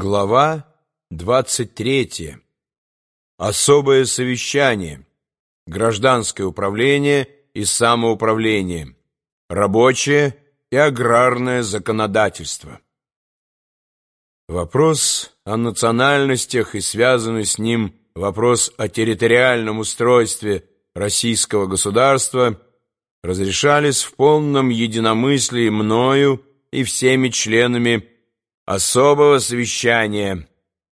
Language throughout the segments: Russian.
Глава 23. Особое совещание. Гражданское управление и самоуправление. Рабочее и аграрное законодательство. Вопрос о национальностях и связанный с ним вопрос о территориальном устройстве российского государства разрешались в полном единомыслии мною и всеми членами особого совещания,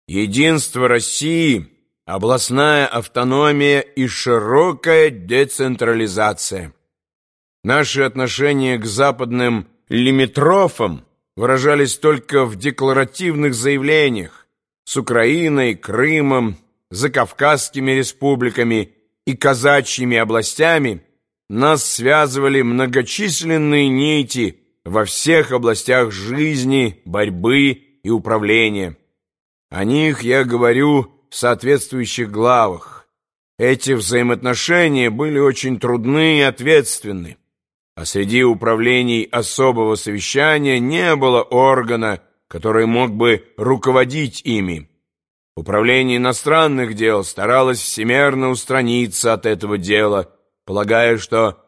единство России, областная автономия и широкая децентрализация. Наши отношения к западным лимитрофам выражались только в декларативных заявлениях с Украиной, Крымом, Закавказскими республиками и казачьими областями нас связывали многочисленные нити во всех областях жизни, борьбы и управления. О них я говорю в соответствующих главах. Эти взаимоотношения были очень трудны и ответственны, а среди управлений особого совещания не было органа, который мог бы руководить ими. Управление иностранных дел старалось всемерно устраниться от этого дела, полагая, что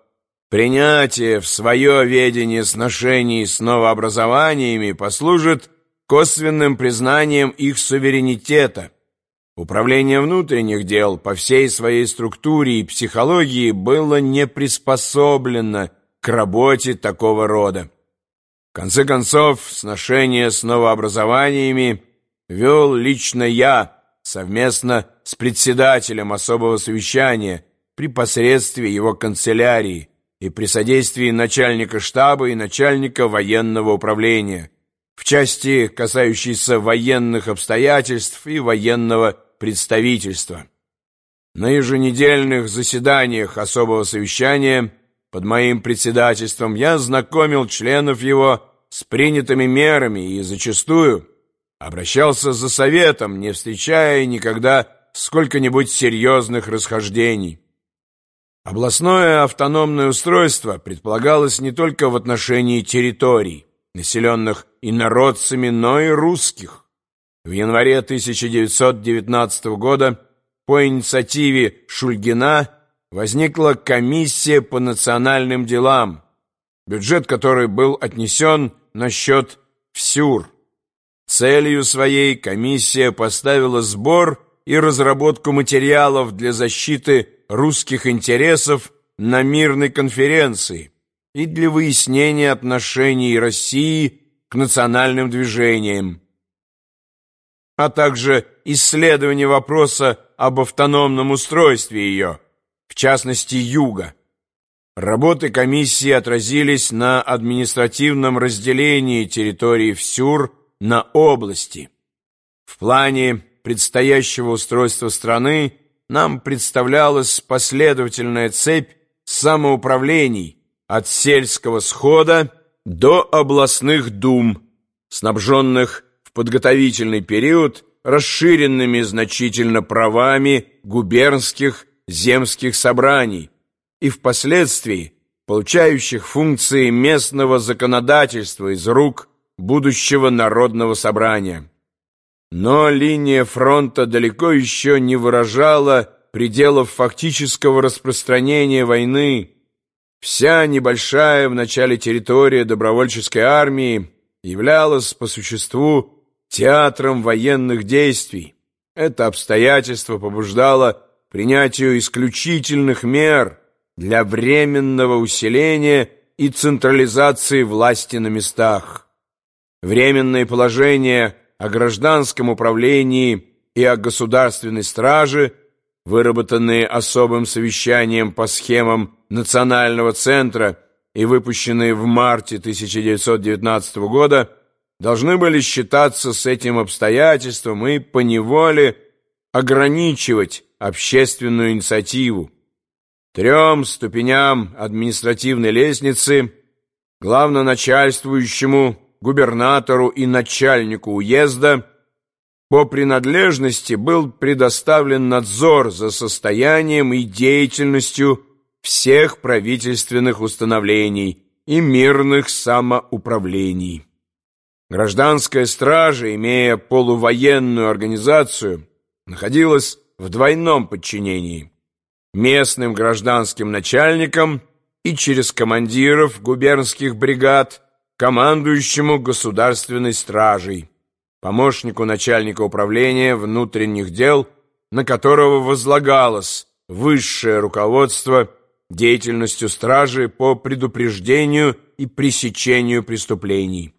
Принятие в свое ведение сношений с новообразованиями послужит косвенным признанием их суверенитета. Управление внутренних дел по всей своей структуре и психологии было не приспособлено к работе такого рода. В конце концов, сношение с новообразованиями вел лично я совместно с председателем особого совещания при посредстве его канцелярии, и при содействии начальника штаба и начальника военного управления в части, касающейся военных обстоятельств и военного представительства. На еженедельных заседаниях особого совещания под моим председательством я знакомил членов его с принятыми мерами и зачастую обращался за советом, не встречая никогда сколько-нибудь серьезных расхождений. Областное автономное устройство предполагалось не только в отношении территорий, населенных инородцами, но и русских. В январе 1919 года по инициативе Шульгина возникла комиссия по национальным делам, бюджет которой был отнесен на счет ВСЮР. Целью своей комиссия поставила сбор и разработку материалов для защиты русских интересов на мирной конференции и для выяснения отношений России к национальным движениям, а также исследование вопроса об автономном устройстве ее, в частности Юга. Работы комиссии отразились на административном разделении территории ВСЮР на области. В плане предстоящего устройства страны нам представлялась последовательная цепь самоуправлений от сельского схода до областных дум, снабженных в подготовительный период расширенными значительно правами губернских земских собраний и впоследствии получающих функции местного законодательства из рук будущего народного собрания. Но линия фронта далеко еще не выражала пределов фактического распространения войны. Вся небольшая в начале территория добровольческой армии являлась по существу театром военных действий. Это обстоятельство побуждало принятию исключительных мер для временного усиления и централизации власти на местах. Временное положение – о гражданском управлении и о государственной страже, выработанные особым совещанием по схемам Национального центра и выпущенные в марте 1919 года, должны были считаться с этим обстоятельством и поневоле ограничивать общественную инициативу. Трем ступеням административной лестницы, главноначальствующему губернатору и начальнику уезда по принадлежности был предоставлен надзор за состоянием и деятельностью всех правительственных установлений и мирных самоуправлений. Гражданская стража, имея полувоенную организацию, находилась в двойном подчинении местным гражданским начальникам и через командиров губернских бригад командующему государственной стражей, помощнику начальника управления внутренних дел, на которого возлагалось высшее руководство деятельностью стражи по предупреждению и пресечению преступлений.